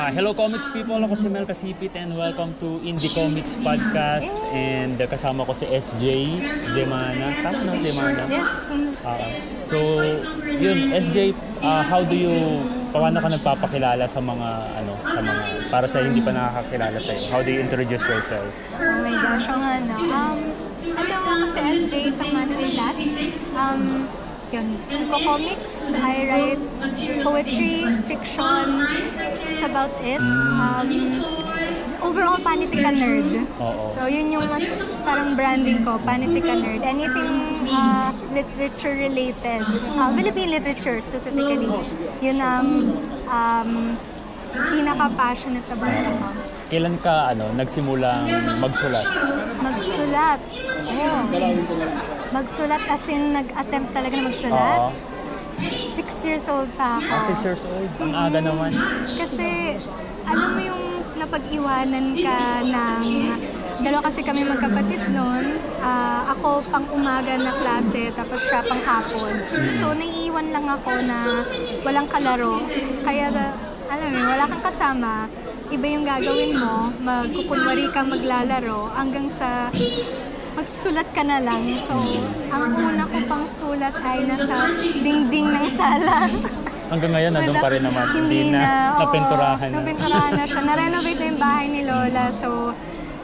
Ah, hello comics people, ako si Mel Kasipit and welcome to Indie Comics Podcast and uh, kasama ko si SJ Zemana. Tama na, Zemana? Yes. Ah, so, yun, SJ, ah, how do you, paano ka nagpapakilala sa mga, ano, sa mga, para sa hindi pa nakakakilala sa'yo? How do you introduce yourself? Oh my gosh, ang ano. Um, ano ako si SJ sa Manila. Um, yun. Nagko-comics, I write poetry, fiction. It's about it. Um, overall, Panitika Nerd. Oo. So, yun yung mas parang branding ko, Panitika Nerd. Anything uh, literature related, uh, Philippine literature specifically, yun ang um, pinaka-passionate about ako. Kailan ka, ano, nagsimulang magsulat? Magsulat. Oh. Magsulat as in nag-attempt talaga na magsulat. Oo. Six years old pa ako. Ah, six years old. Ang aga naman. Kasi, alam mo yung napag-iwanan ka ng... Dalawa kasi kami magkapatid noon. Ah, ako pang umaga na klase, tapos siya pang hapon. So, naiiwan lang ako na walang kalaro. Kaya, alam mo, wala kang kasama. Iba yung gagawin mo, magkukunwari kang maglalaro hanggang sa magsusulat ka na lang. So, ang una ko pang sulat ay nasa dingding ng sala. Hanggang ngayon, nandun pa rin naman. Hindi na, oo, napinturahan na. Napinturahan na siya. Na-renovate na yung bahay ni Lola. So,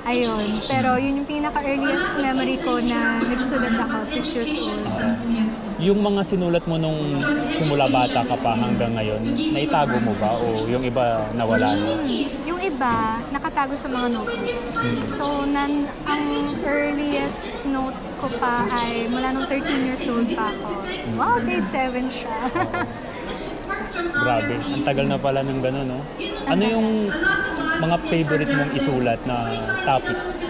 ayun. Pero yun yung pinaka-earliest memory ko na nagsulat ako, 6 years old. Yung mga sinulat mo nung simula bata ka pa hanggang ngayon, naitago mo ba o yung iba nawala na? Yung iba, nakatago sa mga notebook. So, nan, ang earliest notes ko pa ay mula nung 13 years old pa ako. Wow, grade 7 siya. Grabe, ang tagal na pala ng gano'n, no? Ano yung mga favorite mong isulat na topics?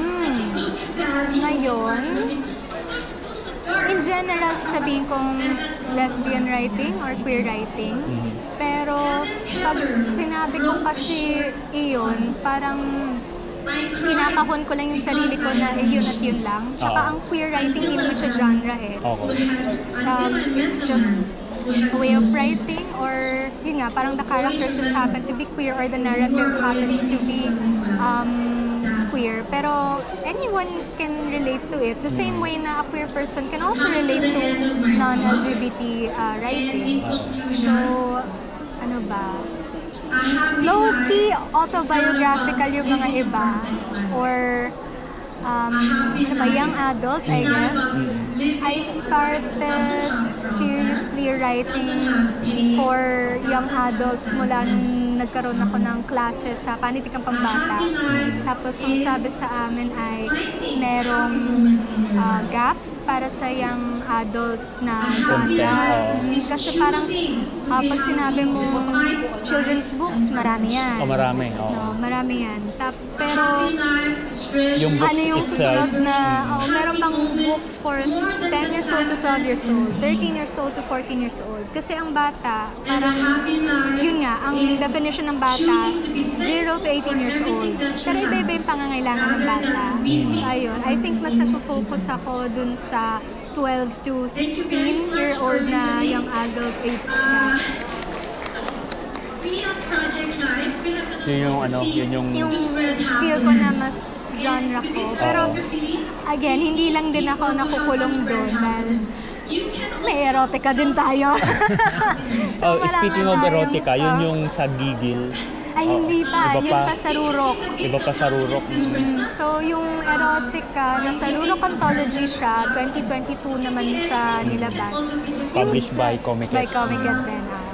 Hmm. Ngayon, in general, sasabihin kong lesbian writing or queer writing. Pero pag sinabi ko kasi iyon, parang kinakahon ko lang yung sarili ko na eh, yun at yun lang. Tsaka ang queer writing, hindi naman siya genre eh. Okay. Um, it's just a way of writing or yun nga, parang the characters just happen to be queer or the narrative happens to be um, queer. Pero anyone can relate to it. The same way na a queer person can also relate to non-LGBT uh, writing. So, ano ba? Low-key autobiographical yung mga iba or um, ano ba, young adult, I guess. I started seriously writing for young adult mula nung nagkaroon ako ng classes sa Panitikang Pambata. Tapos ang sabi sa amin ay merong uh, gap para sa young adult na genre. Kasi parang uh, pag sinabi mo children's books, marami yan. O marami, oo. No, marami yan. Tap, pero Yung books ano yung susunod na, oh, meron bang books for 10 years old to 12 years old, 13 years old to 14 years old. Kasi ang bata, parang, yun nga, ang definition ng bata, 0 to 18 years old. Pero iba-iba yung pangangailangan ng bata. So, ayun. I think mas nag-focus ako dun sa 12 to 16 year old na young adult age na. So yun yung ano, yun yung... yung feel ko na mas genre ko. Pero again, hindi lang din ako nakukulong doon dahil may erotica din tayo. Oh, wala speaking of erotica, yun yung sa gigil. Ay, hindi pa. iba Yun pa. pa sa Rurok. Iba pa sa rurok. Mm, So, yung erotica, nasa Rurok Anthology siya, 2022 naman siya nilabas. Yung Published sa- by Comic By. Comic Ed din, ah.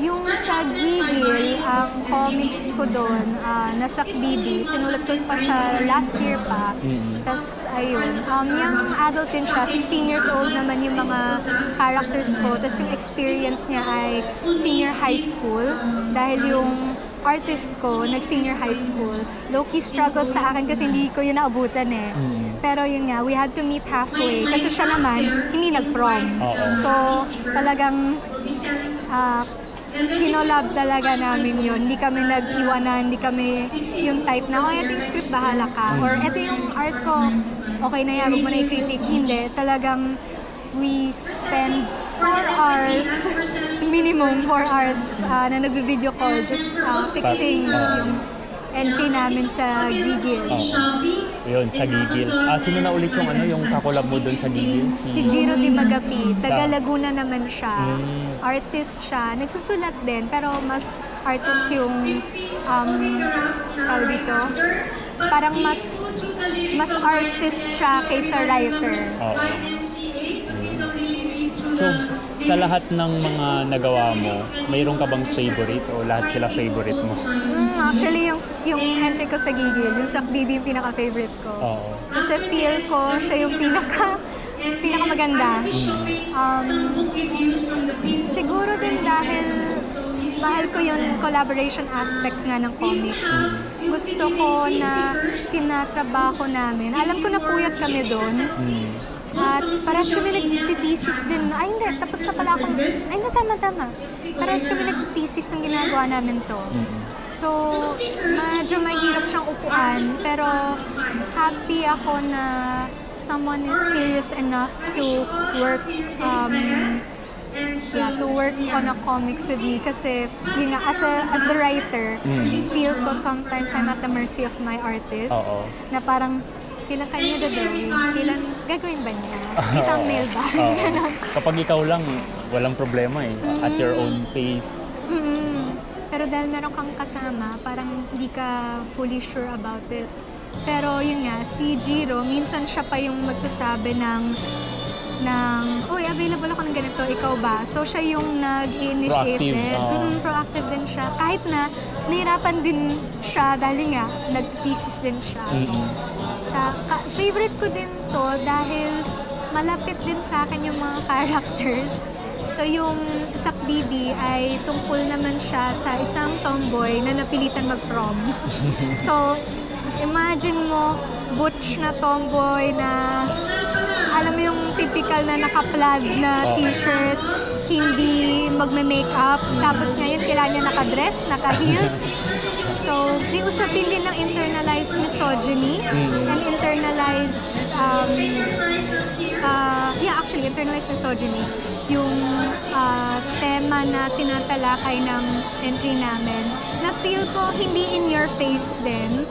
Yung sa Gigil, ang comics ko doon, ah, nasa BB, sinulat ko pa siya last year pa. Tapos, ayun, um, yung adult din siya, 16 years old naman yung mga characters ko. Tapos yung experience niya ay senior high school. Dahil yung artist ko, nag-senior high school. Low-key struggle sa akin kasi hindi ko yun naabutan eh. Pero yun nga, we had to meet halfway. Kasi siya naman, hindi nag-prom. So, talagang ah, kinolab talaga namin yun. Hindi kami nag-iwanan, hindi kami yung type na, oh, ito yung script, bahala ka. Or ito yung art ko, okay na yan, huwag mo na i-critique. Hindi, talagang we spend four hours, minimum four hours ah, na nagbi-video call, just ah, fixing yung entry namin sa Gigil. Yun, sa Gigil. Ah, sino na ulit yung ano, yung kakulab mo doon sa Gigil? Si Jiro Di Magapi, taga Laguna naman siya. Mm. Artist siya. Nagsusulat din, pero mas artist yung, um, tawag dito, parang mas, mas artist siya kaysa writer. Oo. So, sa lahat ng mga nagawa mo, mayroon ka bang favorite o lahat sila favorite mo? Mm, actually, yung, yung entry ko sa Gigil, yung sa Bibi yung pinaka-favorite ko. Oo. Kasi feel ko siya yung pinaka pinaka maganda. Um, siguro din dahil mahal ko yung collaboration aspect nga ng comics. Gusto ko na tinatrabaho namin. Alam ko na puyat kami doon. At parehas kami nagtitesis din. Ay hindi, tapos na pala ako. Ay na tama, tama. Parehas kami nagtitesis ng ginagawa namin to. So, medyo mahirap siyang upuan, pero happy ako na someone is serious enough to work um, yeah, to work on a comics with me kasi yun nga, as, a, as the writer, feel ko sometimes I'm at the mercy of my artist Oo. na parang kailan kanya dadawin, kailan gagawin ba niya, i-thumbnail ba, Oo. Kapag ikaw lang, walang problema eh. At your own pace. Mm-mm. Pero dahil meron kang kasama, parang hindi ka fully sure about it. Pero yun nga, si Jiro, minsan siya pa yung magsasabi ng ng, uy, available ako ng ganito, ikaw ba? So, siya yung nag-initiate Proactive, din. oo. Mm, proactive din siya. Kahit na, nahirapan din siya dahil nga, nag-thesis din siya. Mm-mm. Ta- ka- favorite ko din to dahil malapit din sa akin yung mga characters. So yung sa Bibi ay tungkol naman siya sa isang tomboy na napilitan mag-prom. so imagine mo, butch na tomboy na alam mo yung typical na naka-plaid na t-shirt, hindi magme-makeup, tapos ngayon kailangan niya naka-dress, naka-heels. So, may usapin din ng internalized misogyny and internalized, um, uh, yeah, actually, internalized misogyny. Yung uh, tema na tinatalakay ng entry namin, na feel ko hindi in your face din.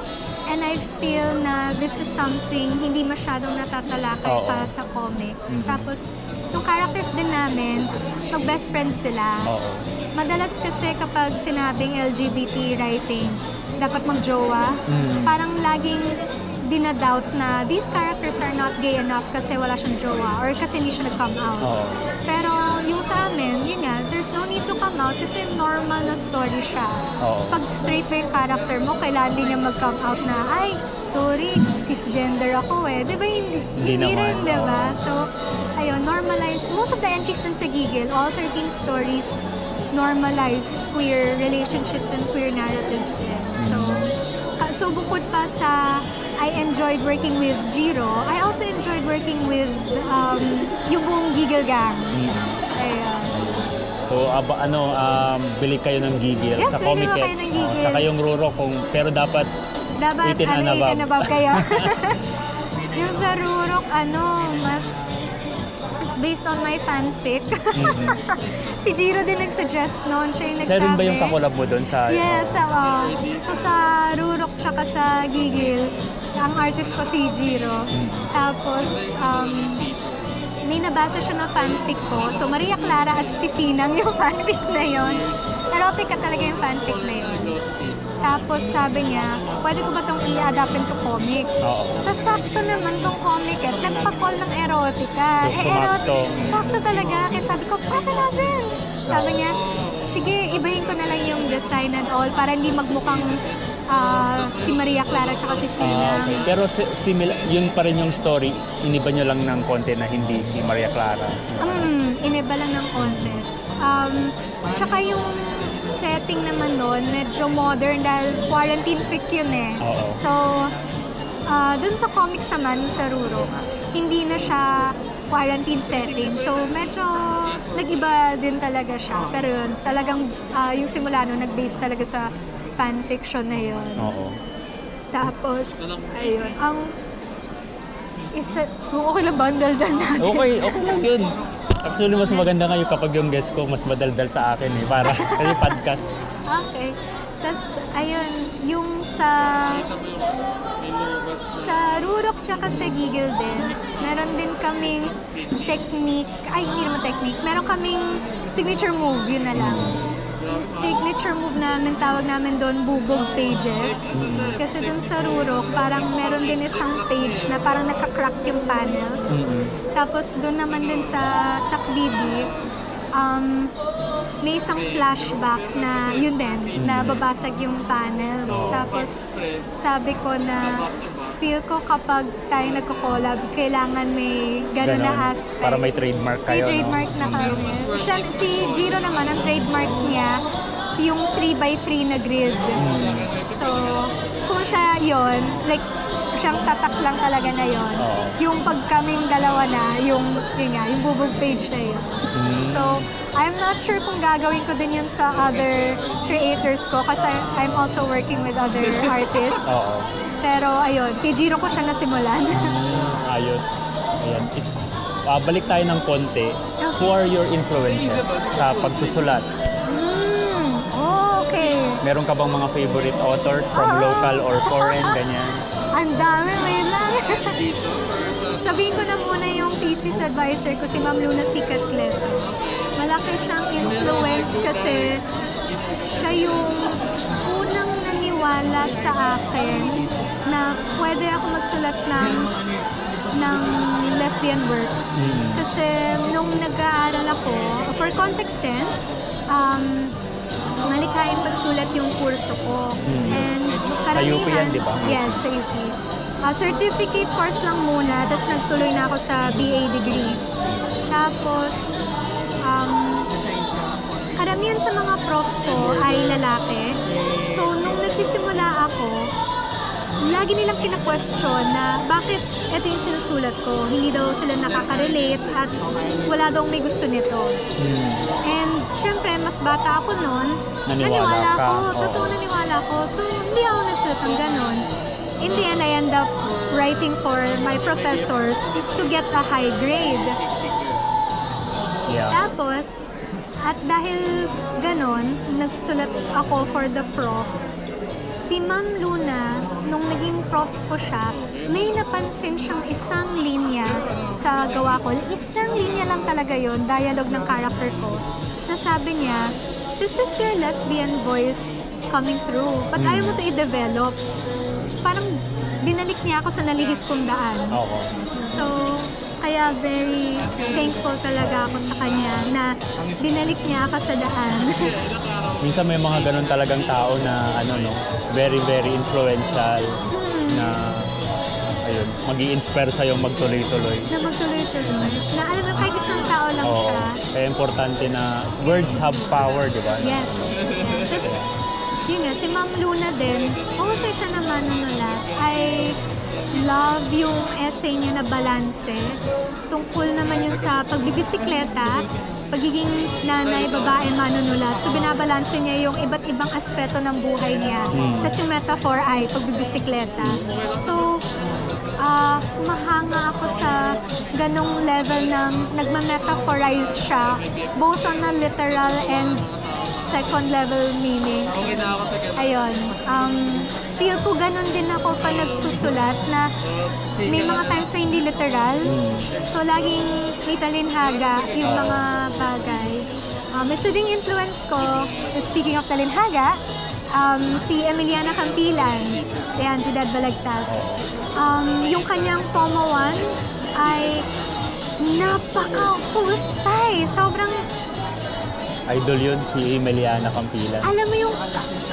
And I feel na this is something hindi masyadong natatalakay Oo. pa sa comics. Tapos, yung characters din namin, mag-best friends sila. Oo. Madalas kasi kapag sinabing LGBT writing, dapat mag-jowa, Mm. parang laging dinadoubt na these characters are not gay enough kasi wala siyang jowa or kasi hindi siya nag-come out. Oo. Pero yung sa amin, yun nga, there's no need to come out kasi normal na story siya. Oo. Pag straight ba yung character mo, kailangan din niya mag-come out na, ay, sorry, cisgender ako eh. Di ba hindi, Hindi naman, rin, di ba? oo. So, ayun, normalize. Most of the entries dun sa Gigil, all 13 stories, normalized queer relationships and queer narratives din. So, uh, so bukod pa sa I enjoyed working with Jiro, I also enjoyed working with um, yung buong Gigil gang. Ayun. So, aba, ano, um, bili kayo ng gigil Yes, sa Comic mo kayo ng gigil. sa kayong ruro kung pero dapat Dapat 18 and ano, above. 18 and above kayo. yung sa Rurok, ano, mas it's based on my fanfic. si Jiro din nag-suggest noon. Siya yung Siya nagsabi. rin ba yung kakulab mo doon sa Yes, oo. So sa Rurok tsaka sa Gigil, ang artist ko si Jiro. Tapos, um, may nabasa siya na fanfic ko. So Maria Clara at si Sinang yung fanfic na yon. Erotica talaga yung fanfic na yun. Tapos sabi niya, pwede ko ba itong i-adapt into comics? Oo. Tapos sakto naman tong comic eh. Nagpa-call ng erotica. So, eh, sumakto. sakto talaga. Kaya sabi ko, pasa natin. Sabi niya, sige, ibahin ko na lang yung design and all para hindi magmukhang ah, si Maria Clara at si Sina. okay. Pero si- simil- yun pa rin yung story, iniba nyo lang ng konti na hindi si Maria Clara. Hmm, iniba lang ng konti. Um, tsaka yung setting naman nun, medyo modern dahil quarantine fic yun eh. Oo. So, ah, dun sa comics naman, sa Ruro, hindi na siya quarantine setting. So, medyo nag-iba din talaga siya. Pero yun, talagang ah, yung simula nun, nag-base talaga sa fanfiction na yun. Oo. Tapos, ayun, ang isa, kung okay lang bundle dyan natin. Okay, okay lang yun. Actually, mas maganda nga yung kapag yung guest ko mas madaldal sa akin eh. Para kasi podcast. Okay. Tapos, ayun, yung sa sa Rurok tsaka sa Gigil din, meron din kaming technique, ay hindi naman technique, meron kaming signature move, yun na lang. Signature move namin, tawag namin doon bubog pages. Kasi doon sa Rurok, parang meron din isang page na parang nakakrock yung panels. Tapos doon naman din sa sa Kbibi, um, may isang flashback na yun din, na babasag yung panels. Tapos sabi ko na feel ko kapag tayo nagko-collab, kailangan may gano'n na aspect. Para may trademark May kayo, no? trademark na kami. Siya, si Jiro naman, ang trademark niya, yung 3x3 na grid. So, kung siya yon like, siyang tatak lang talaga na yon Oo. Yung pag kaming dalawa na, yung, yun nga, yung bubog page na yun. So, I'm not sure kung gagawin ko din yun sa other creators ko kasi I'm also working with other artists. Oo. Pero ayun, kay Jiro ko siya nasimulan. Mm, ayos. Ayan. Is, ah, balik tayo ng konti. Who are your influences sa pagsusulat? Oh, okay. Meron ka bang mga favorite authors from Oo. local or foreign, ganyan? Ang dami, wait lang. Sabihin ko na muna yung thesis advisor ko, si Ma'am Luna Sicatlet. Malaki siyang influence kasi siya yung unang naniwala sa akin na pwede ako magsulat ng ng lesbian works. Kasi nung nag-aaral ako, for context sense, um, malikhaing pagsulat yung kurso ko. And Sa UP yan, di ba? Yes, sa UP. Ah, certificate course lang muna, tapos nagtuloy na ako sa BA degree. Tapos, um, karamihan sa mga prof ko ay lalaki. So, nung nagsisimula ako, lagi nilang kina-question na bakit ito yung sinusulat ko, hindi daw sila nakaka-relate at wala daw may gusto nito. And syempre, mas bata ako noon. Naniwala ka, ako. oo. Totoo naniwala ako. So, hindi ako nasulat ng ganon. In the end, I end up writing for my professors to get a high grade. Yeah. Tapos, at dahil ganon, nagsusulat ako for the prof, si Ma'am Luna, nung naging prof ko siya, may napansin siyang isang linya sa gawa ko. Isang linya lang talaga yon dialogue ng character ko. Na sabi niya, this is your lesbian voice coming through. But ayaw mo to i-develop. Parang binalik niya ako sa nalihis kong daan. Oo. Kaya very thankful talaga ako sa kanya na binalik niya ako sa daan. Minsan may mga ganun talagang tao na ano no, very very influential na ayun, mag-i-inspire sa'yo magtuloy-tuloy. na magtuloy-tuloy. Na alam mo, kahit isang tao lang Oo. siya. Kaya importante na words have power, di ba? Yes. Tapos, yun nga, si Ma'am Luna din, mahusay siya naman manunulat. I love yung essay niya na balanse. Tungkol naman yun sa pagbibisikleta, pagiging nanay, babae, manunulat. So, binabalanse niya yung iba't ibang aspeto ng buhay niya. Tapos yung metaphor ay pagbibisikleta. So, ah mahanga ako sa ganong level ng nagma-metaphorize siya both on a literal and second level meaning. Ayun. Um, feel ko ganon din ako pa nagsusulat na may mga times na hindi literal. So, laging may talinhaga yung mga bagay. Um, isa ding influence ko, speaking of talinhaga, um, si Emiliana Campilan. Ayan, si Dad Balagtas. Um, yung kanyang Pomo 1 ay napakahusay. Sobrang Idol yun, si Emiliana Campilan. alam mo yung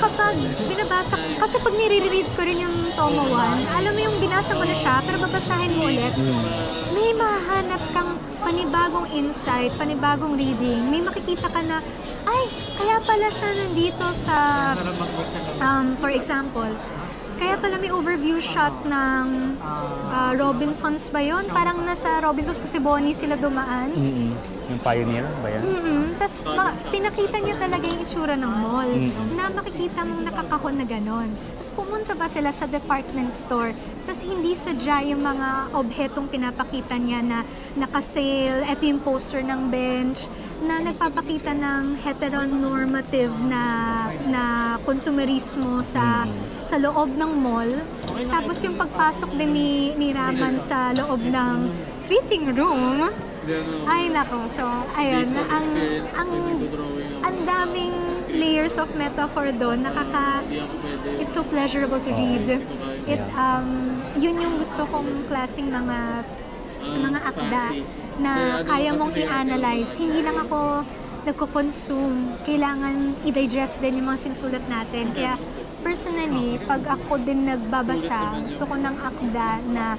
kapag binabasa, kasi pag nire-read ko rin yung Tomo 1, alam mo yung binasa mo na siya, pero babasahin mo ulit, may mahanap kang panibagong insight, panibagong reading. May makikita ka na, ay, kaya pala siya nandito sa, um, for example, kaya pala may overview shot ng ah, Robinsons ba yon? Parang nasa Robinsons kasi Bonnie sila dumaan. Mm-mm. Yung pioneer ba yan? Mm-hmm. Tapos pinakita niya talaga yung itsura ng mall Mm. na makikita mong nakakahon na ganon. Tapos pumunta ba sila sa department store tapos hindi sadya yung mga obhetong pinapakita niya na nakasale, ito yung poster ng bench, na nagpapakita ng heteronormative na na konsumerismo sa sa loob ng mall. Tapos yung pagpasok din ni, ni Raman sa loob ng fitting room, ay nako, so ayun, ang ang ang daming layers of metaphor doon, nakaka it's so pleasurable to read. It um yun yung gusto kong klaseng mga mga akda na kaya mong i-analyze. Hindi lang ako nagko-consume. Kailangan i-digest din yung mga sinusulat natin. Kaya personally, pag ako din nagbabasa, gusto ko ng akda na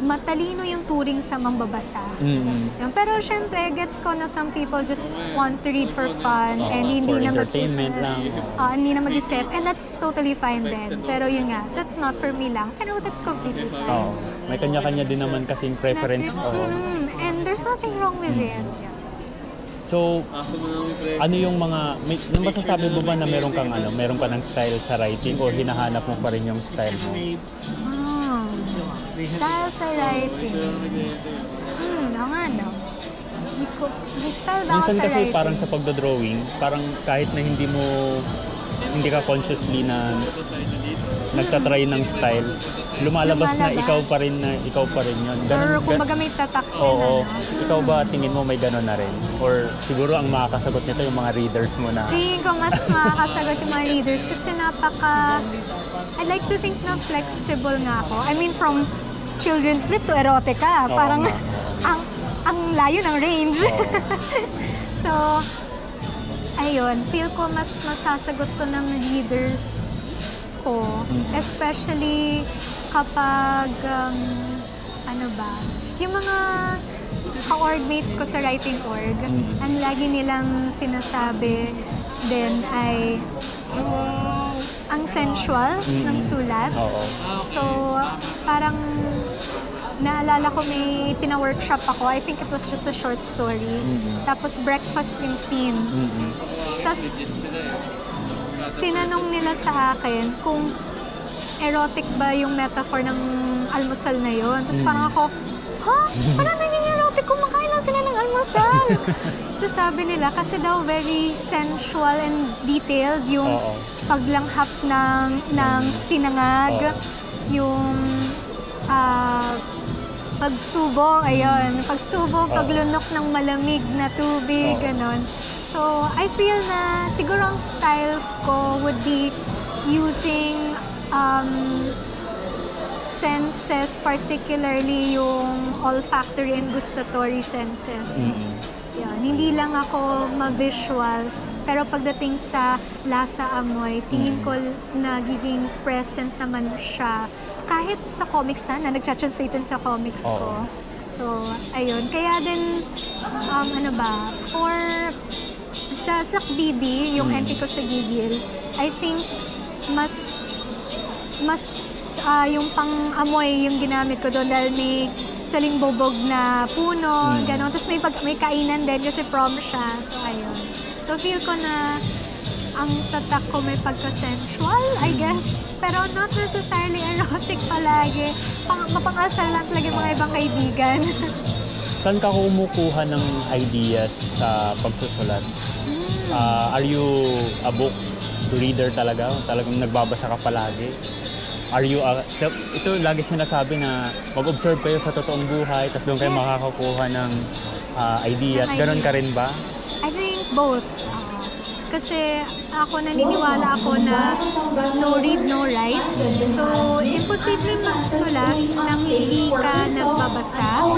matalino yung turing sa mambabasa. Mm. Yun. Pero syempre, gets ko na some people just want to read for fun Oo, and hindi for na entertainment mag-isip. lang. Ah, hindi na mag-isip. And that's totally fine din. Pero yun nga, that's not for me lang. Pero that's completely fine. Oo. May kanya-kanya din naman kasing preference. Not-. Mm, and there's nothing wrong with it. Yeah. So, ano yung mga, may, masasabi mo ba na meron kang ano, meron ka ng style sa writing o hinahanap mo pa rin yung style mo? Ah, style sa writing. Hmm, oo nga no. Hindi ko, may style ba ako Minsan sa kasi writing? parang sa pagdodrawing, parang kahit na hindi mo, hindi ka consciously na nagtatry ng style, lumalabas, na Lumalabas. ikaw pa rin na ikaw pa rin yun. Or Ganun, kumbaga may tatak din, Oo. ano? Ikaw ba tingin mo may ganun na rin? Or siguro ang makakasagot nito yung mga readers mo na Tingin ko mas makakasagot yung mga leaders kasi napaka... I like to think na flexible nga ako. I mean, from children's lit to erotica. Oo parang nga. ang ang layo ng range. so, ayun, feel ko mas masasagot to ng readers ko. Especially kapag, um, ano ba, yung mga ka-orgmates ko sa writing org, ang lagi nilang sinasabi din ay ang sensual ng sulat. So, parang naalala ko may pina-workshop ako. I think it was just a short story. Tapos breakfast yung scene. Mm-mm. Tapos, tinanong nila sa akin kung erotic ba yung metaphor ng almusal na yon. Tapos parang ako, ha? Parang naging erotic? Kumakain lang sila ng almusal. Tapos sabi nila, kasi daw very sensual and detailed yung Oo. paglanghap ng, ng sinangag, yung ah, pagsubok, ayun, pagsubok, paglunok ng malamig na tubig, Oo. ganon. So, I feel na siguro ang style ko would be using um, senses, particularly yung olfactory and gustatory senses. Yan. Hindi lang ako ma-visual, pero pagdating sa lasa amoy, tingin ko nagiging present naman siya. Kahit sa comics na, na nag-translate sa comics ko. Oo. So, ayun. Kaya din, um, ano ba, for sa Sakbibi, yung entry ko sa Gigil, I think mas mas ah, yung pang-amoy yung ginamit ko doon dahil may saling bobog na puno, gano'n. Tapos may, pag, may kainan din kasi prom siya. So, ayun. So, feel ko na ang tatak ko may pagka-sensual, I guess. Pero not necessarily erotic palagi. Pang, mapangasal lang talaga mga ibang kaibigan. Saan ka kumukuha ng ideas sa pagsusulat? Ah, are you a book reader talaga? Talagang nagbabasa ka palagi? Are you a, so, ito lagi sinasabi na mag-observe kayo sa totoong buhay tapos doon kayo Yes. makakakuha ng ah, ideas. Ng Ganon ka rin ba? I think both. Kasi ako naniniwala ako na no read, no write. So, imposible magsulat nang hindi ka nagbabasa.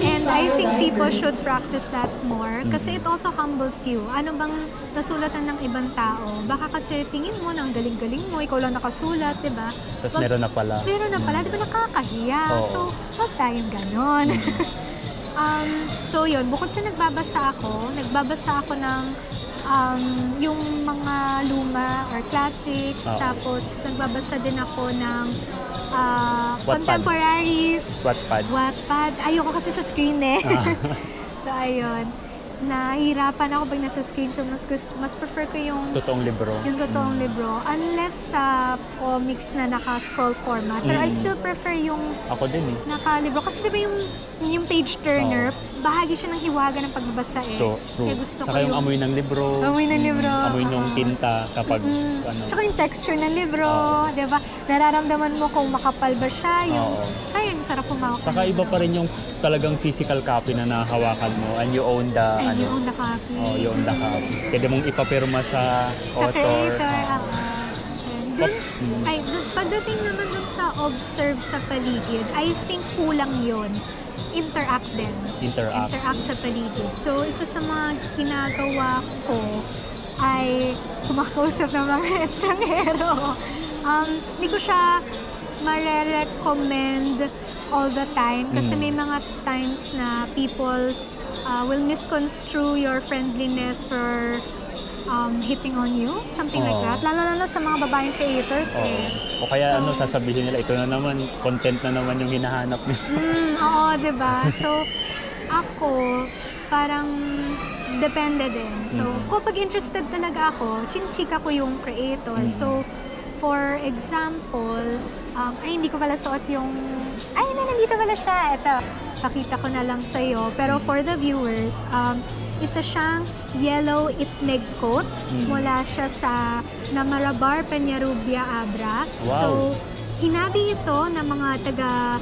And I think people should practice that more kasi it also humbles you. Ano bang nasulatan ng ibang tao? Baka kasi tingin mo na ang galing-galing mo, ikaw lang nakasulat, di ba? Tapos Wag- meron na pala. Meron na pala, di ba nakakahiya? Oo. So, wag tayong ganon. um, so yun, bukod sa nagbabasa ako, nagbabasa ako ng um, yung mga luma or classics, Oo. tapos nagbabasa din ako ng ah, Wattpad. contemporaries, Wattpad. Wattpad. Ayoko kasi sa screen eh. Ah. So, ayun. Nahihirapan ako pag nasa screen. So, mas, gusto, mas prefer ko yung Totoong libro. yung totoong libro. Unless sa comics na naka-scroll format. Pero I Mm. still prefer yung Ako din eh. naka-libro. Kasi di ba yung, yung page turner, bahagi siya ng hiwaga ng pagbabasa eh. True, true. Kaya gusto Saka ko yung amoy ng libro. Amoy ng libro. Amoy ng Oo. tinta kapag Mm. ano. Tsaka yung texture ng libro, Oo. di ba? Nararamdaman mo kung makapal ba siya, yung, Oo. ay, sarap humawak. Saka iba pa rin yung talagang physical copy na nahahawakan mo and you own the Ay, ano. yung nakaka Oh, you own the copy. Pwede mong ipapirma sa, sa author. creator. Ah, Dun, Mm. ay, dun, pagdating naman dun sa observe sa paligid, I think kulang yon Interact din. Interact. Interact sa paligid. So, isa sa mga ginagawa ko ay kumakausap ng mga estrangero. Um, hindi ko siya mare-recommend all the time kasi Mm. may mga times na people uh, will misconstrue your friendliness for um, hitting on you, something like Oo. that. Lalo-lalo sa mga babaeng creators Oo. eh. O kaya So- ano, sasabihin nila, ito na naman, content na naman yung hinahanap nila. Mm, oo, ba? So ako parang depende din. So Mm. kapag interested talaga ako, chinchika ko yung creator. Mm. So for example, um, ay hindi ko pala suot yung ay na nandito pala siya. Ito, pakita ko na lang sa iyo. Pero for the viewers, um, isa siyang yellow itneg coat. Mm. Mula siya sa Namarabar Peñarubia Abra. Wow. So, hinabi ito ng mga taga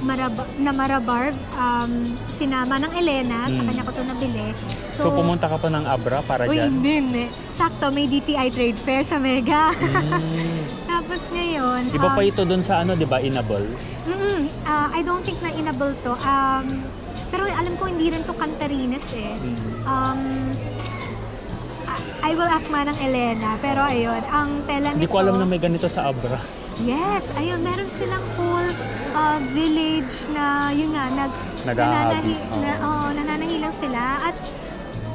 Maraba, na Marabar, um, sinama ng Elena, sa Mm. kanya ko ito nabili. So, pumunta ka pa ng Abra para Uy, dyan? hindi, hindi. Sakto, may DTI Trade Fair sa Mega. Mm. Tapos ngayon, Iba pa um, ito dun sa ano, di ba, Inable? mm-mm, ah, I don't think na inable to. Um, pero alam ko hindi rin to Cantarines eh. Mm. Um, I- will ask manang Elena, pero ayun, ang tela nito... Hindi ko alam na may ganito sa Abra. Yes, ayun, meron silang whole uh, village na, yun nga, nag, nananahi, oo. na, oh, nananahi lang sila. At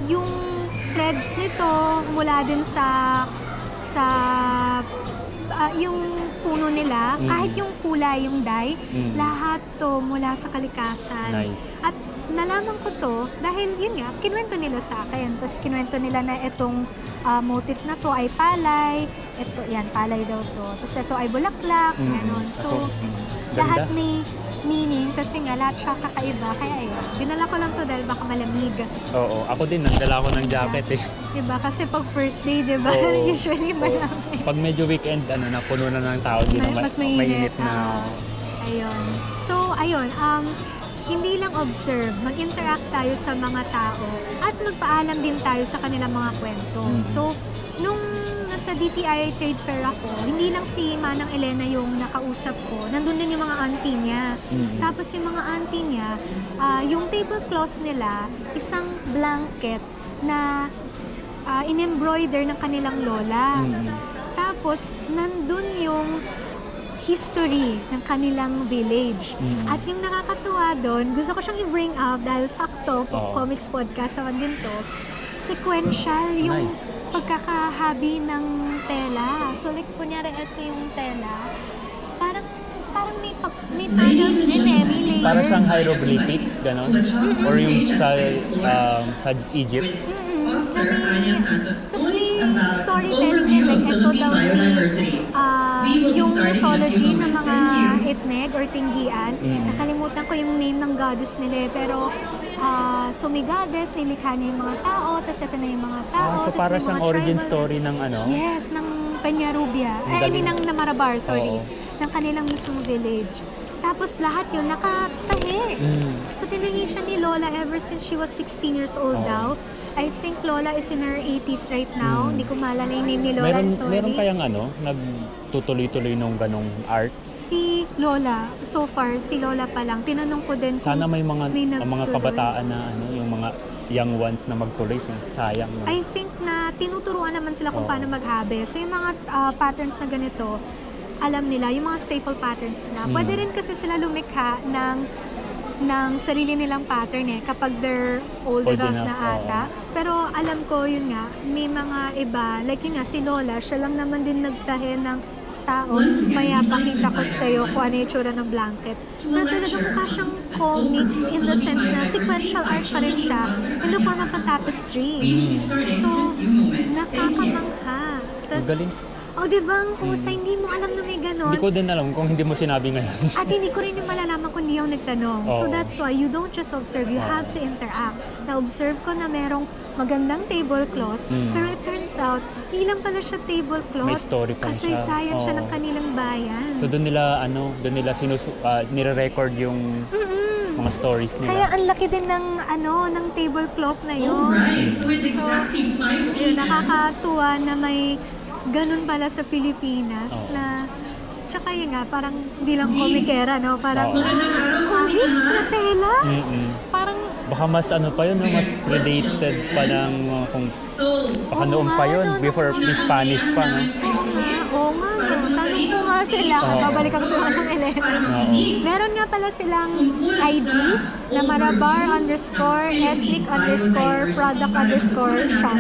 yung threads nito mula din sa, sa, ah, yung puno nila, Mm. kahit yung kulay, yung dye, Mm. lahat to mula sa kalikasan. Nice. At nalaman ko to dahil yun nga, kinwento nila sa akin. Tapos kinwento nila na itong ah, motif na to ay palay. Ito, yan, palay daw to. Tapos ito ay bulaklak, Mm. ganon. So, mm, lahat ganda. may meaning kasi nga lahat siya kakaiba. Kaya ayun, dinala ko lang to dahil baka malamig. Oo, ako din, nagdala ko ng jacket eh. Diba? Kasi pag first day, diba? Oo. Usually malamig. Pag medyo weekend, ano na, puno na ng tao, di na Ma- ma- mas mainit. na. Ah, ayun. So, ayun. Um, hindi lang observe, mag-interact tayo sa mga tao at magpaalam din tayo sa kanilang mga kwento. Mm. So, nung nasa DTI Trade Fair ako, hindi lang si Manang Elena yung nakausap ko. Nandun din yung mga auntie niya. Mm. Tapos yung mga auntie niya, ah, yung tablecloth nila, isang blanket na ah, in-embroider ng kanilang lola. Mm. Tapos, nandun yung history ng kanilang village. Mm. At yung nakakatuwa doon, gusto ko siyang i-bring up dahil sakto, Oo. comics podcast naman din to, sequential yung Nice. pagkakahabi ng tela. So like, kunyari, ito yung tela, parang parang may, pag, may panels din eh, may layers. Para siyang hieroglyphics, gano'n? Or yung sa, um, sa Egypt? Tapos may storytelling din, like ito daw si ah, yung mythology ng mga etneg or tinggian. Mm. Nakalimutan ko yung name ng goddess nila eh, pero ah, so may goddess, nilikha niya yung mga tao, tapos ito na yung mga tao. Ah, so para siyang origin tribal- story ng ano? Yes, ng Peñarubia. Ay, I mean, ng Namarabar, sorry. Oo. Ng kanilang mismong village. Tapos lahat yun nakatahi. Mm. So tinahi siya ni Lola ever since she was 16 years old Oo. daw. I think Lola is in her 80s right now. Mm. Hindi ko maalala yung name ni Lola, Meron, I'm sorry. meron kayang ano, nagtutuloy-tuloy nung ganong art? Si Lola, so far, si Lola pa lang. Tinanong ko din Sana may mga may ang mga kabataan na ano, yung mga young ones na magtuloy. Sayang. No? I think na tinuturuan naman sila kung Oo. paano maghabe. So yung mga ah, patterns na ganito, alam nila, yung mga staple patterns nila. Mm. Pwede rin kasi sila lumikha ng ng sarili nilang pattern eh kapag they're old, Old enough, enough, na ata. Pero alam ko yun nga, may mga iba, like yun nga si Lola, siya lang naman din nagtahe ng tao, maya pakita ko sa'yo kung ano yung itsura ng blanket. Na talaga mukha siyang comics in the sense na sequential art pa rin siya in the form of a tapestry. So, nakakamangha. Tas, Magaling. Oh, di ba? Ang husay, hindi mo alam na may ganon. Hindi ko din alam kung hindi mo sinabi ngayon. At hindi ko rin yung malalaman kung hindi ako nagtanong. So Oo. that's why you don't just observe, you have to interact. Na-observe ko na merong magandang tablecloth, Mm. pero it turns out, hindi lang pala siya tablecloth. May story pa Kasi siya. sayang siya Oo. ng kanilang bayan. So doon nila ano, doon nila sinus ah, nire-record yung Mm-mm. mga stories nila. Kaya ang laki din ng ano ng tablecloth na yun. Alright, so it's exactly 5 Yun, p.m. nakakatuwa na may ganun pala sa Pilipinas Oo. na Tsaka yun nga, parang bilang komikera, no? Parang, comics lahat. na tela? Mm-mm. Parang, Baka mas ano pa yun, no? mas predated pa ng uh, kung So, baka Oo noon pa yun, no, before nung the Spanish pa. No? oo nga, oo nga. Ko nga sila, babalik ako sa mga ng Elena. Oo. Meron nga pala silang IG na marabar underscore ethnic underscore product underscore shop.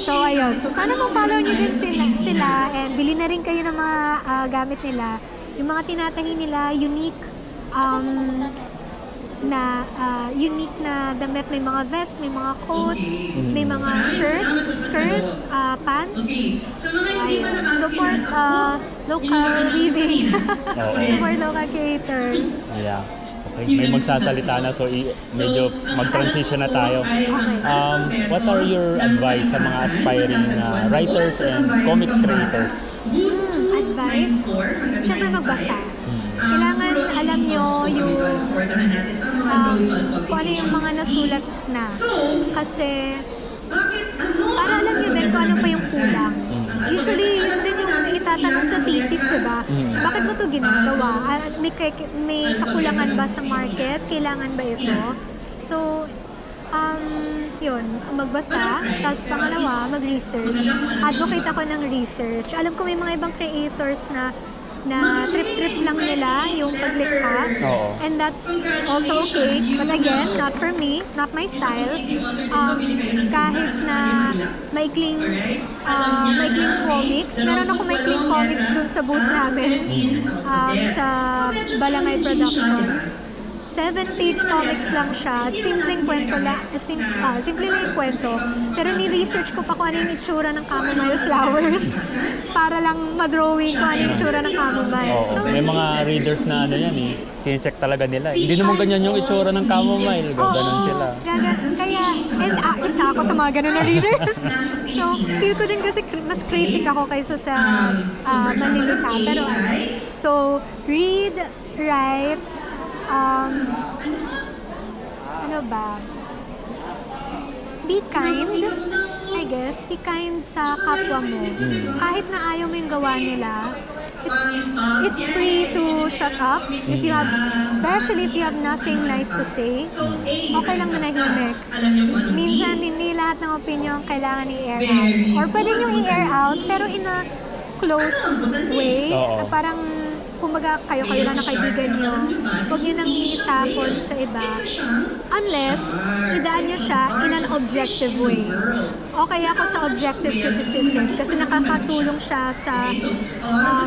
So ayun, so sana ma-follow nyo din sila, sila and bili na rin kayo ng mga ah, gamit nila. Yung mga tinatahi nila, unique um, na ah, unique na damit. May mga vest, may mga coats, may mga shirt, skirt, ah, pants. Ayun. Support uh, local living. Support local creators. Yeah. Okay, may magsasalita na so i- medyo mag-transition na tayo. Um, what are your advice sa mga aspiring na writers and comics creators? Two, Advice? Siyempre magbasa. five. Kailangan alam nyo yung kami supportahan natin ang mga um, kung ano yung mga nasulat na. Kasi ano para alam nyo din kung ano pa yung kulang. Usually, yun din yung itatanong sa thesis, di ba? Bakit mo to ginagawa? May, may kakulangan ba sa market? Kailangan ba ito? So, um, yun, magbasa. Tapos pangalawa, mag-research. Advocate ako ng research. Alam ko may mga ibang creators na na trip-trip lang nila yung paglikha. Oo. And that's also okay. But again, not for me, not my style. Um, kahit na maikling, uh, maikling comics, meron ako maikling comics dun sa booth namin um, sa Balangay Productions. Seven-page comics lang siya. At simpleng kwento lang. Sim, ah, simple lang yung kwento. Pero ni-research ko pa kung ano yung itsura ng chamomile flowers. para lang madrawing kung ano yung itsura ng chamomile. Oo, So, may mga readers na ano yan eh, chinecheck talaga nila. eh. Hindi naman ganyan yung itsura ng chamomile. Ganun sila. Gaga, kaya, and ah, isa ako sa mga ganun na readers. so, feel ko din kasi mas critic ako kaysa sa uh, manlilita. Pero, ano, so, read, write, um, ano ba? Be kind, I guess. Be kind sa kapwa mo. Kahit na ayaw mo yung gawa nila, it's, it's free to shut up. If you have, especially if you have nothing nice to say, okay lang manahimik. Minsan, hindi lahat ng opinion kailangan i-air out. Or pwede nyo i-air out, pero in a close way. Na parang, kumbaga, kayo-kayo lang na kaibigan nyo. Huwag nyo nang itapon sa iba. Unless, idaan nyo siya in an objective way. Okay ako sa objective criticism kasi nakakatulong siya sa um,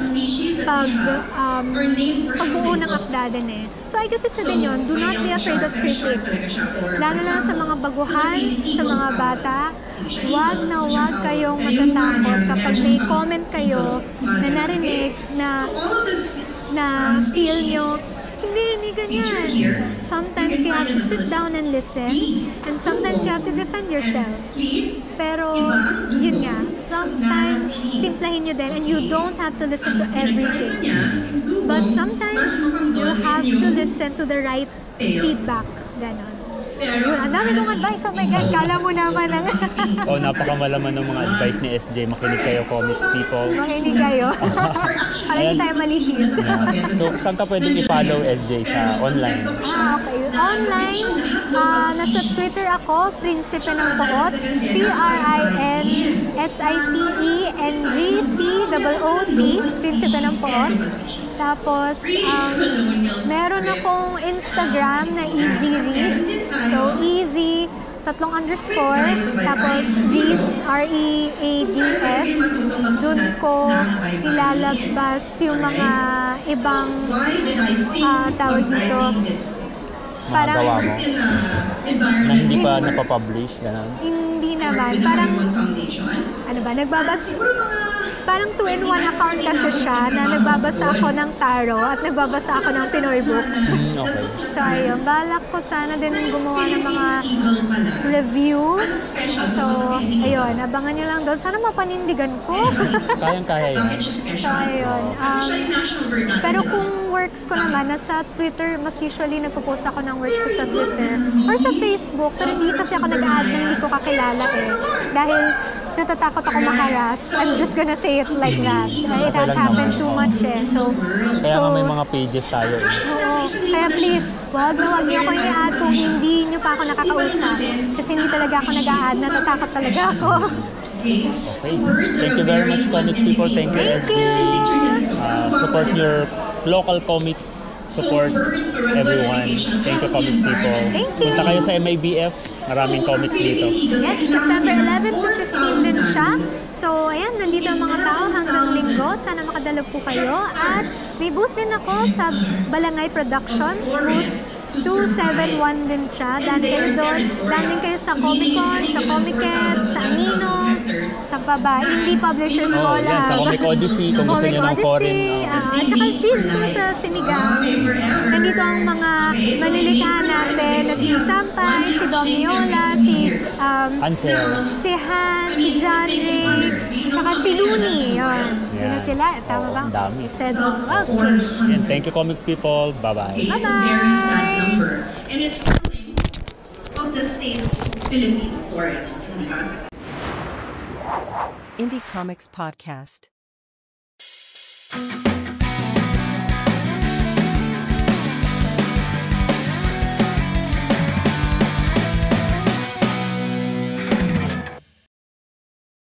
pag, um, pagbuo ng akda din eh. So I guess isa din yun, do not be afraid of critic. Lalo na sa mga baguhan, sa mga bata, wag na wag kayong matatakot kapag may comment kayo na narinig na na feel nyo, hindi, hindi ganyan. Sometimes you have to sit down and listen and sometimes you have to defend yourself. Pero, yun nga, sometimes timplahin nyo din and you don't have to listen to everything. But sometimes you have to listen to the right feedback. Ganon. Yun, ang dami kong advice. Oh my God, kala mo naman ang O napakamalaman ng mga advice ni SJ. Makinig kayo comics people. makinig kayo. Para hindi tayo malihis. Yan. So, saan ka pwedeng i-follow SJ sa online? Ah, okay. Online, ah, nasa Twitter ako, Prinsipe ng Poot. P-R-I-N-S-I-P-E-N-G-P-O-O-T, Prinsipe ng Poot. Tapos, um, meron akong Instagram na Easy Reads. So, Easy, tatlong underscore, tapos reads, R-E-A-D-S. Doon ko ilalabas yung mga ibang Ah, tawag dito. Parang- na hindi pa napapublish, gano'n. hindi naman, parang ano ba, nagbabas, Siguro mga parang two-in-one account kasi siya na nagbabasa ako ng tarot at nagbabasa ako ng Pinoy books. Hmm, okay. So ayun, balak ko sana din gumawa ng mga reviews. So, ayun, abangan nyo lang doon. Sana mapanindigan ko. Kayang-kaya special? So, ayun. Um, Pero kung works ko naman, nasa Twitter, mas usually nagpo-post ako ng works ko sa Twitter or sa Facebook. Pero hindi kasi ako nag-add ng hindi ko kakilala eh. Dahil natatakot ako makaras. I'm just gonna say it like that. It has happened too much eh. So, Kaya so may mga pages tayo. eh. Oo. Kaya please, wag na wag niyo ako i-add kung hindi niyo pa ako nakakausap. Kasi hindi talaga ako nag-a-add, natatakot talaga ako. Okay. Thank you very much, comics people. Thank you, Thank SG. you! Uh, support your local comics. Support everyone. Thank you, comics people. Thank you. Punta kayo sa MIBF. Maraming comics dito. Yes, September 11 to 15 din siya. So, ayan, nandito ang mga tao hanggang linggo. Sana makadalo po kayo. At may booth din ako sa Balangay Productions. Booth 271 din siya. Dan kayo doon. Dan din kayo sa Comic Con, sa Comiket, sa Anino, sa baba. Indie Publishers Oh, Collab. yan, sa Comic Odyssey, kung gusto niyo ng foreign, oh. ah, at saka din po sa Sinigang. Nandito ang mga manilikha natin na si Sampay, si Dom Miola, si um, Ansel. si Han, si John Ray, tsaka si Looney. Yun. Yun na sila. Tama Oo, ba? ang dami. I said, okay. And thank you, comics people. Bye-bye. It's a very sad number. And it's something of the state of Philippine forests, hindi ba? Indie Comics Podcast.